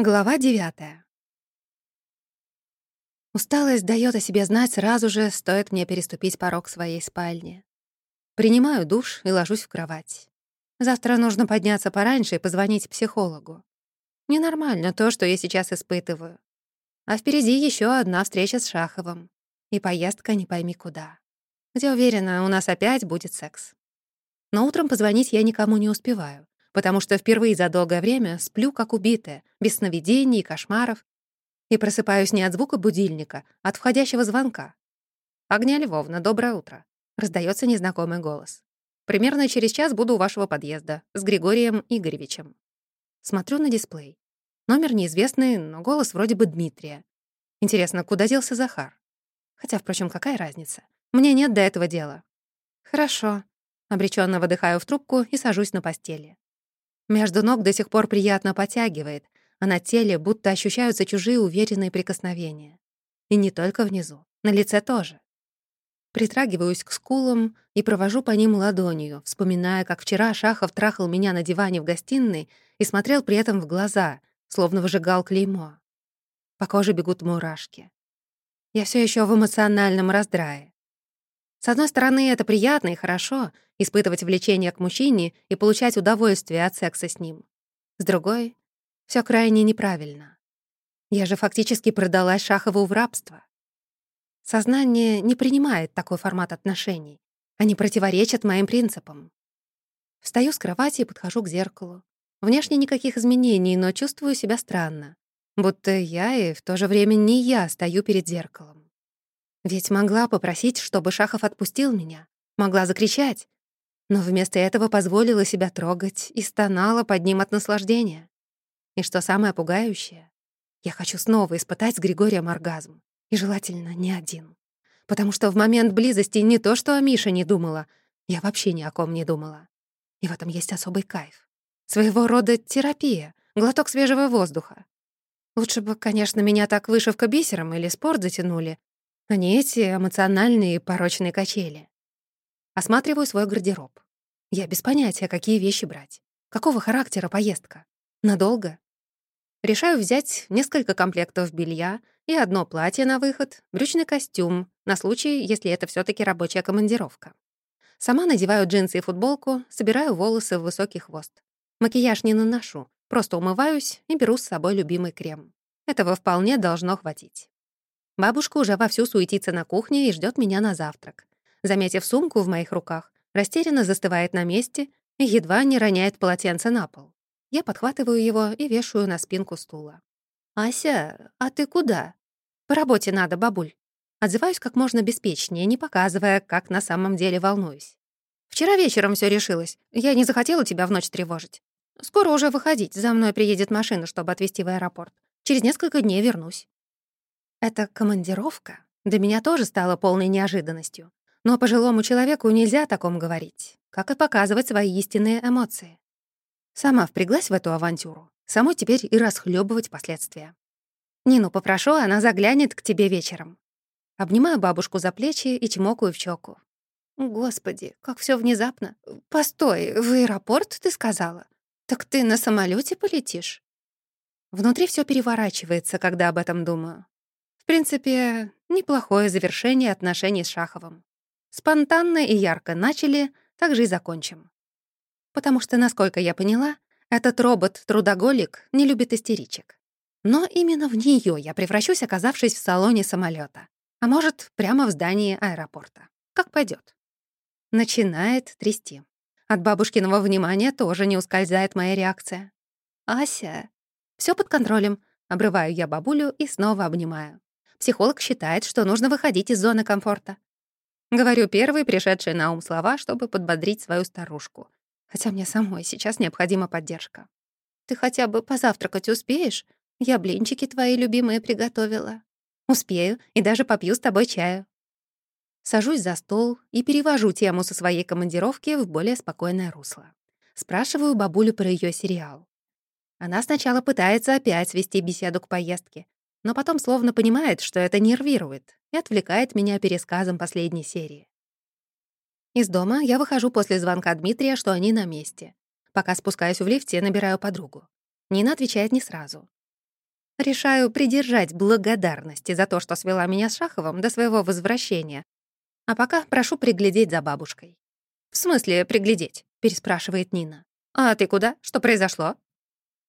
Глава девятая. Усталость даёт о себе знать сразу же, стоит мне переступить порог своей спальни. Принимаю душ и ложусь в кровать. Завтра нужно подняться пораньше и позвонить психологу. Ненормально то, что я сейчас испытываю. А впереди ещё одна встреча с Шаховым. И поездка не пойми куда. Где, уверена, у нас опять будет секс. Но утром позвонить я никому не успеваю потому что впервые за долгое время сплю как убитая, без сновидений и кошмаров, и просыпаюсь не от звука будильника, а от входящего звонка. «Огня Львовна, доброе утро», — раздается незнакомый голос. «Примерно через час буду у вашего подъезда с Григорием Игоревичем». Смотрю на дисплей. Номер неизвестный, но голос вроде бы Дмитрия. Интересно, куда делся Захар? Хотя, впрочем, какая разница? Мне нет до этого дела. Хорошо. Обреченно выдыхаю в трубку и сажусь на постели. Между ног до сих пор приятно потягивает, а на теле будто ощущаются чужие уверенные прикосновения. И не только внизу, на лице тоже. Притрагиваюсь к скулам и провожу по ним ладонью, вспоминая, как вчера Шахов трахал меня на диване в гостиной и смотрел при этом в глаза, словно выжигал клеймо. По коже бегут мурашки. Я все еще в эмоциональном раздрае. С одной стороны, это приятно и хорошо — испытывать влечение к мужчине и получать удовольствие от секса с ним. С другой, все крайне неправильно. Я же фактически продалась Шахову в рабство. Сознание не принимает такой формат отношений. Они противоречат моим принципам. Встаю с кровати и подхожу к зеркалу. Внешне никаких изменений, но чувствую себя странно. Будто я и в то же время не я стою перед зеркалом. Ведь могла попросить, чтобы Шахов отпустил меня, могла закричать, но вместо этого позволила себя трогать и стонала под ним от наслаждения. И что самое пугающее, я хочу снова испытать с Григорием оргазм, и желательно не один. Потому что в момент близости не то, что о Мише не думала, я вообще ни о ком не думала. И в этом есть особый кайф. Своего рода терапия, глоток свежего воздуха. Лучше бы, конечно, меня так вышивка бисером или спорт затянули, а не эти эмоциональные порочные качели. Осматриваю свой гардероб. Я без понятия, какие вещи брать. Какого характера поездка? Надолго? Решаю взять несколько комплектов белья и одно платье на выход, брючный костюм, на случай, если это все таки рабочая командировка. Сама надеваю джинсы и футболку, собираю волосы в высокий хвост. Макияж не наношу, просто умываюсь и беру с собой любимый крем. Этого вполне должно хватить. Бабушка уже вовсю суетится на кухне и ждет меня на завтрак. Заметив сумку в моих руках, растерянно застывает на месте и едва не роняет полотенце на пол. Я подхватываю его и вешаю на спинку стула. «Ася, а ты куда?» «По работе надо, бабуль». Отзываюсь как можно беспечнее, не показывая, как на самом деле волнуюсь. «Вчера вечером все решилось. Я не захотела тебя в ночь тревожить. Скоро уже выходить, за мной приедет машина, чтобы отвезти в аэропорт. Через несколько дней вернусь». Эта командировка для меня тоже стала полной неожиданностью. Но пожилому человеку нельзя о таком говорить, как и показывать свои истинные эмоции. Сама впряглась в эту авантюру, самой теперь и расхлебывать последствия. Нину попрошу, она заглянет к тебе вечером. Обнимаю бабушку за плечи и чмокаю в щеку. Господи, как все внезапно. Постой, в аэропорт ты сказала? Так ты на самолете полетишь? Внутри все переворачивается, когда об этом думаю принципе, неплохое завершение отношений с Шаховым. Спонтанно и ярко начали, так же и закончим. Потому что, насколько я поняла, этот робот-трудоголик не любит истеричек. Но именно в нее я превращусь, оказавшись в салоне самолета, А может, прямо в здании аэропорта. Как пойдет. Начинает трясти. От бабушкиного внимания тоже не ускользает моя реакция. «Ася, все под контролем», — обрываю я бабулю и снова обнимаю. Психолог считает, что нужно выходить из зоны комфорта. Говорю первые пришедшие на ум слова, чтобы подбодрить свою старушку. Хотя мне самой сейчас необходима поддержка. «Ты хотя бы позавтракать успеешь? Я блинчики твои любимые приготовила». «Успею и даже попью с тобой чаю». Сажусь за стол и перевожу тему со своей командировки в более спокойное русло. Спрашиваю бабулю про ее сериал. Она сначала пытается опять свести беседу к поездке, но потом словно понимает, что это нервирует, и отвлекает меня пересказом последней серии. Из дома я выхожу после звонка Дмитрия, что они на месте. Пока спускаюсь в лифте, набираю подругу. Нина отвечает не сразу. Решаю придержать благодарности за то, что свела меня с Шаховым до своего возвращения. А пока прошу приглядеть за бабушкой. «В смысле приглядеть?» — переспрашивает Нина. «А ты куда? Что произошло?»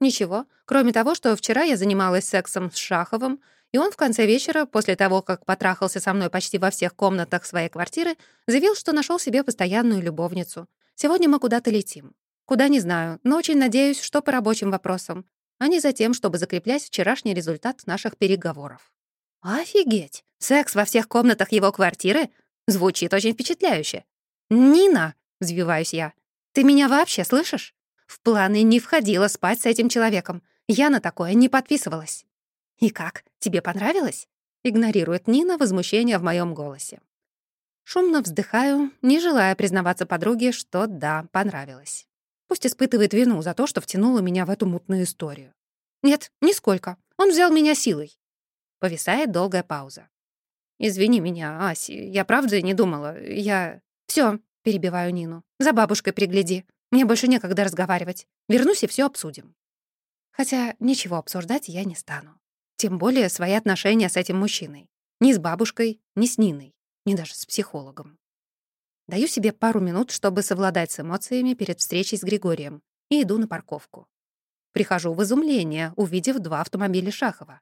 «Ничего, кроме того, что вчера я занималась сексом с Шаховым, и он в конце вечера, после того, как потрахался со мной почти во всех комнатах своей квартиры, заявил, что нашел себе постоянную любовницу. Сегодня мы куда-то летим. Куда не знаю, но очень надеюсь, что по рабочим вопросам а не за тем, чтобы закреплять вчерашний результат наших переговоров. Офигеть! Секс во всех комнатах его квартиры? Звучит очень впечатляюще. «Нина!» — взвиваюсь я. «Ты меня вообще слышишь? В планы не входило спать с этим человеком. Я на такое не подписывалась». «И как? Тебе понравилось?» — игнорирует Нина возмущение в моем голосе. Шумно вздыхаю, не желая признаваться подруге, что да, понравилось. Пусть испытывает вину за то, что втянула меня в эту мутную историю. Нет, нисколько. Он взял меня силой. Повисает долгая пауза. «Извини меня, Аси, я правда не думала. Я...» Все, перебиваю Нину. «За бабушкой пригляди. Мне больше некогда разговаривать. Вернусь и все обсудим». Хотя ничего обсуждать я не стану. Тем более свои отношения с этим мужчиной. Ни с бабушкой, ни с Ниной, ни даже с психологом. Даю себе пару минут, чтобы совладать с эмоциями перед встречей с Григорием, и иду на парковку. Прихожу в изумление, увидев два автомобиля Шахова.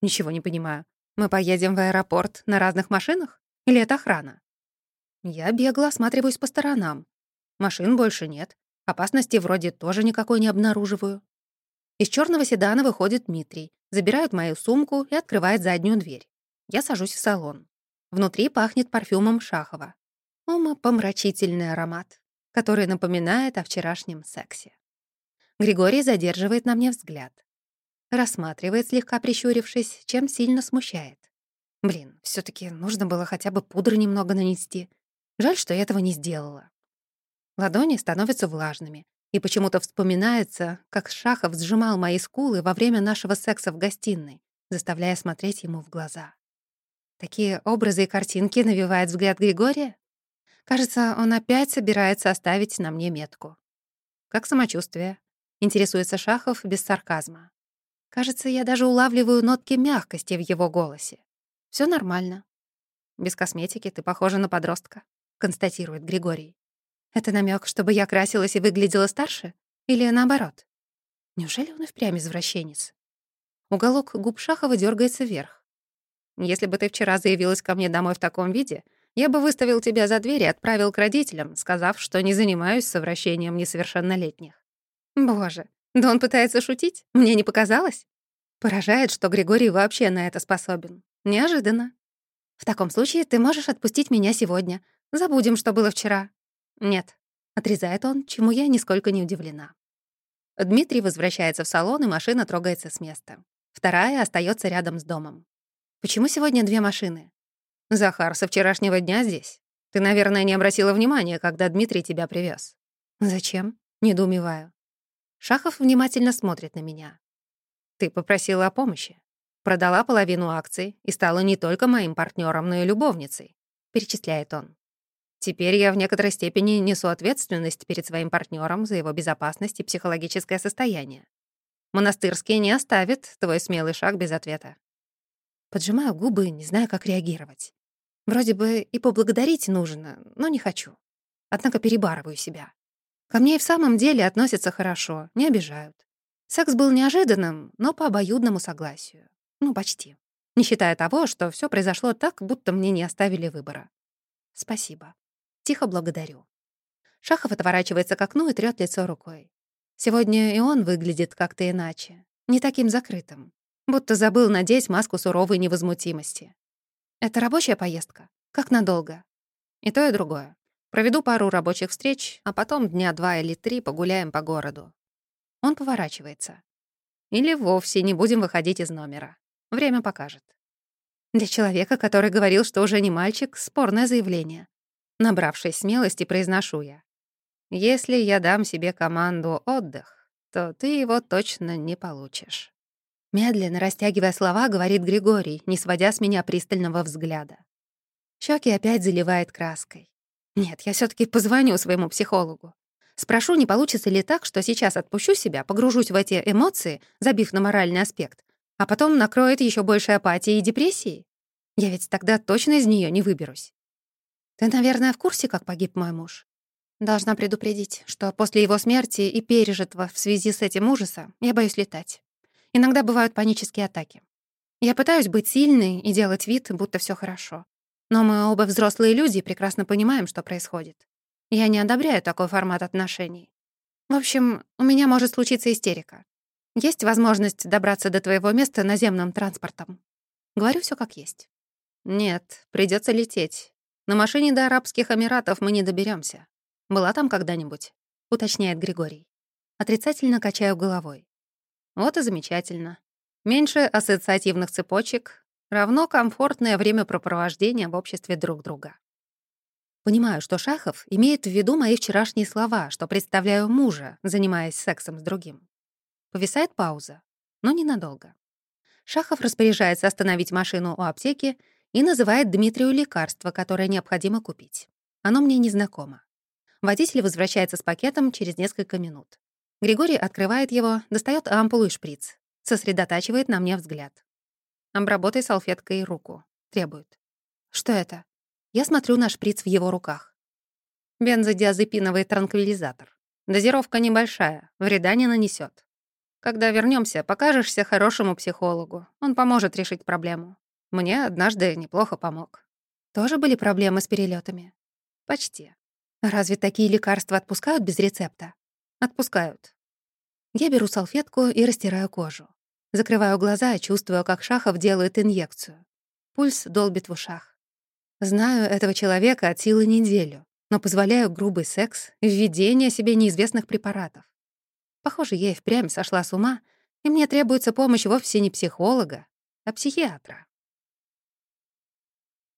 Ничего не понимаю. Мы поедем в аэропорт на разных машинах? Или это охрана? Я бегло осматриваюсь по сторонам. Машин больше нет. Опасности вроде тоже никакой не обнаруживаю. Из черного седана выходит Дмитрий, забирает мою сумку и открывает заднюю дверь. Я сажусь в салон. Внутри пахнет парфюмом Шахова умопомрачительный аромат, который напоминает о вчерашнем сексе. Григорий задерживает на мне взгляд. Рассматривает, слегка прищурившись, чем сильно смущает. Блин, все таки нужно было хотя бы пудры немного нанести. Жаль, что я этого не сделала. Ладони становятся влажными, и почему-то вспоминается, как Шахов сжимал мои скулы во время нашего секса в гостиной, заставляя смотреть ему в глаза. Такие образы и картинки навевает взгляд Григория? Кажется, он опять собирается оставить на мне метку. «Как самочувствие?» — интересуется Шахов без сарказма. Кажется, я даже улавливаю нотки мягкости в его голосе. Все нормально. Без косметики ты похожа на подростка», — констатирует Григорий. «Это намек, чтобы я красилась и выглядела старше? Или наоборот?» Неужели он и впрямь извращенец? Уголок губ Шахова дергается вверх. «Если бы ты вчера заявилась ко мне домой в таком виде, я бы выставил тебя за дверь и отправил к родителям, сказав, что не занимаюсь совращением несовершеннолетних. Боже, да он пытается шутить? Мне не показалось? Поражает, что Григорий вообще на это способен. Неожиданно. В таком случае ты можешь отпустить меня сегодня. Забудем, что было вчера. Нет, отрезает он, чему я нисколько не удивлена. Дмитрий возвращается в салон, и машина трогается с места. Вторая остается рядом с домом. Почему сегодня две машины? Захар со вчерашнего дня здесь. Ты, наверное, не обратила внимания, когда Дмитрий тебя привез. Зачем? Недоумеваю. Шахов внимательно смотрит на меня. Ты попросила о помощи. Продала половину акций и стала не только моим партнером, но и любовницей, перечисляет он. Теперь я в некоторой степени несу ответственность перед своим партнером за его безопасность и психологическое состояние. Монастырский не оставит твой смелый шаг без ответа. Поджимаю губы, не знаю, как реагировать. Вроде бы и поблагодарить нужно, но не хочу. Однако перебарываю себя. Ко мне и в самом деле относятся хорошо, не обижают. Секс был неожиданным, но по обоюдному согласию. Ну, почти. Не считая того, что все произошло так, будто мне не оставили выбора. Спасибо. Тихо благодарю. Шахов отворачивается к окну и трёт лицо рукой. Сегодня и он выглядит как-то иначе, не таким закрытым, будто забыл надеть маску суровой невозмутимости. Это рабочая поездка? Как надолго? И то, и другое. Проведу пару рабочих встреч, а потом дня два или три погуляем по городу. Он поворачивается. Или вовсе не будем выходить из номера. Время покажет. Для человека, который говорил, что уже не мальчик, спорное заявление. Набравшись смелости, произношу я. Если я дам себе команду «отдых», то ты его точно не получишь. Медленно растягивая слова, говорит Григорий, не сводя с меня пристального взгляда. Щеки опять заливает краской. Нет, я все таки позвоню своему психологу. Спрошу, не получится ли так, что сейчас отпущу себя, погружусь в эти эмоции, забив на моральный аспект, А потом накроет еще больше апатии и депрессии? Я ведь тогда точно из нее не выберусь. Ты, наверное, в курсе, как погиб мой муж? Должна предупредить, что после его смерти и пережитого в связи с этим ужаса я боюсь летать. Иногда бывают панические атаки. Я пытаюсь быть сильной и делать вид, будто все хорошо. Но мы оба взрослые люди и прекрасно понимаем, что происходит. Я не одобряю такой формат отношений. В общем, у меня может случиться истерика. Есть возможность добраться до твоего места наземным транспортом. Говорю все как есть. Нет, придется лететь. На машине до Арабских Эмиратов мы не доберемся. Была там когда-нибудь?» — уточняет Григорий. Отрицательно качаю головой. Вот и замечательно. Меньше ассоциативных цепочек равно комфортное времяпрепровождение в обществе друг друга. Понимаю, что Шахов имеет в виду мои вчерашние слова, что представляю мужа, занимаясь сексом с другим. Повисает пауза, но ненадолго. Шахов распоряжается остановить машину у аптеки и называет Дмитрию лекарство, которое необходимо купить. Оно мне незнакомо. Водитель возвращается с пакетом через несколько минут. Григорий открывает его, достает ампулу и шприц. Сосредотачивает на мне взгляд. «Обработай салфеткой руку», — требует. «Что это?» Я смотрю на шприц в его руках. Бензодиазепиновый транквилизатор. Дозировка небольшая, вреда не нанесет. Когда вернемся, покажешься хорошему психологу. Он поможет решить проблему. Мне однажды неплохо помог. Тоже были проблемы с перелетами? Почти. Разве такие лекарства отпускают без рецепта? Отпускают. Я беру салфетку и растираю кожу. Закрываю глаза и чувствую, как Шахов делает инъекцию. Пульс долбит в ушах. Знаю этого человека от силы неделю, но позволяю грубый секс и введение себе неизвестных препаратов. Похоже, я и впрямь сошла с ума, и мне требуется помощь вовсе не психолога, а психиатра.